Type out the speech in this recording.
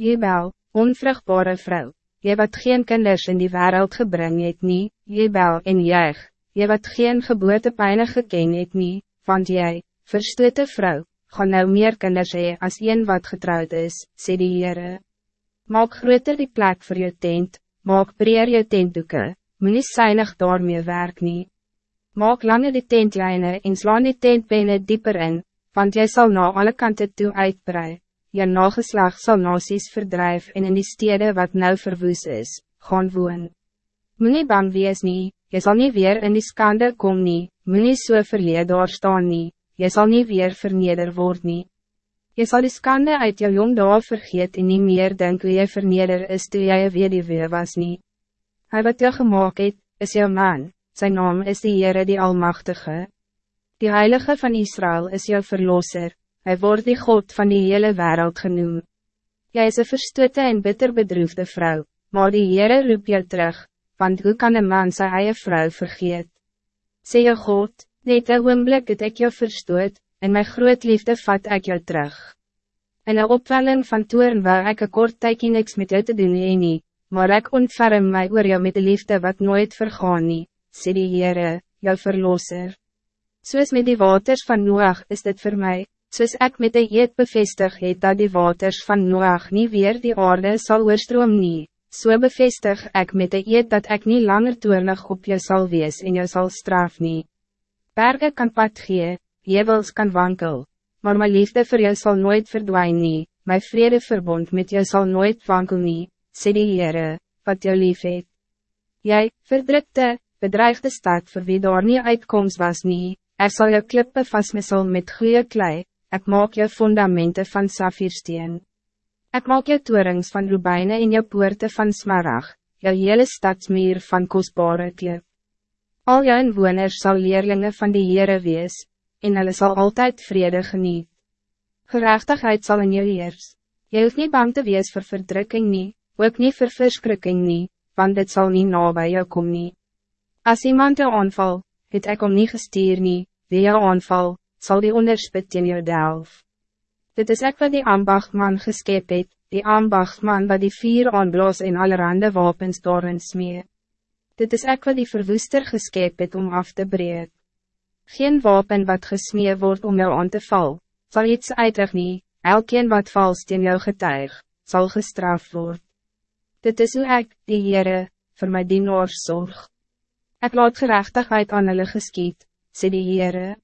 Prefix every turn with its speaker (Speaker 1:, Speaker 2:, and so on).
Speaker 1: Jebel, onvruchtbare vrouw, jy wat geen kinders in die wereld gebring het nie, Jebel en juig, jy wat geen geboortepijne geken het nie, want jy, verstote vrouw, gaan nou meer kinders hee as een wat getrouwd is, sê die Heere. Maak groter die plek voor je tent, maak breer je tentdoeken, moet nie seinig daarmee werk nie. Maak langer die tentlijnen en slaan die tentbene dieper in, want jy zal na alle kanten toe uitbrei. Je nageslag zal nasies verdrijf en in die stede wat nou verwoes is, gaan woon. Moet nie bang wees nie, jy sal nie weer in die skande kom nie, moet nie so verleed daar staan nie, jy sal nie weer verneder word nie. Jy sal die skande uit jou jong daar vergeet en nie meer denk hoe jy verneder is toe jy een weduwee was nie. Hij wat jou gemaakt het, is jou man, zijn naam is die Heere die Almachtige. Die Heilige van Israël is jou verlosser, hij wordt die God van die hele wereld genoemd. Jij is een verstote en bitter bedroefde vrouw, maar die Heere roep jou terug, want hoe kan een man zijn eie vrouw vergeet? Sê jou God, net een oomblik het ek jou verstoot, en mijn groot liefde vat ek jou terug. In een opwelling van toeren wil ek een kort tykie niks met jou te doen hee nie, maar ek ontferm my oor jou met de liefde wat nooit vergaan nie, sê die Heere, jou verlosser. Soos met die waters van Noach is dit voor mij, soos ek met de eed bevestig het dat die waters van Noach niet weer die aarde zal oorstroom nie, so bevestig ik met de eed dat ik niet langer toernig op jou zal wees en jou zal straf nie. Berge kan pad gee, jebels kan wankel, maar mijn liefde voor jou zal nooit verdwijnen, nie, my vredeverbond met jou zal nooit wankel nie, sê die Heere, wat jou lief het. Jy, verdrukte, bedreigde stad voor wie daar nie uitkomst was nie, er zal jou klippe vastmissel met goede klei, ik maak jou fundamenten van safiersteen. Ik maak jou toerings van rubijnen in jou poorte van smarag, jou hele stadsmeer van kostbare klip. Al jou inwoners sal leerlinge van die Heere wees, en hulle sal altijd vrede geniet. Gerechtigheid zal in jou heers. Jy hoeft niet bang te wees voor verdrukking nie, ook niet voor verskrikking nie, want dit zal niet na bij jou kom nie. As iemand jou aanval, het ek om nie gestuur nie, wie jou aanval, zal die onderspit in jou delf. Dit is ek wat die ambachtman geskep het, die ambachtman wat die vier aanblaas en allerhande wapens daarin smee. Dit is ek wat die verwoester geskep het om af te breek. Geen wapen wat gesmee wordt om jou aan te val, zal iets uitig nie, elkeen wat vals teen jou getuig, zal gestraft worden. Dit is hoe ek, die Heere, voor my dienaars zorg. Ik laat gerechtigheid aan hulle geskiet, sê die Heere.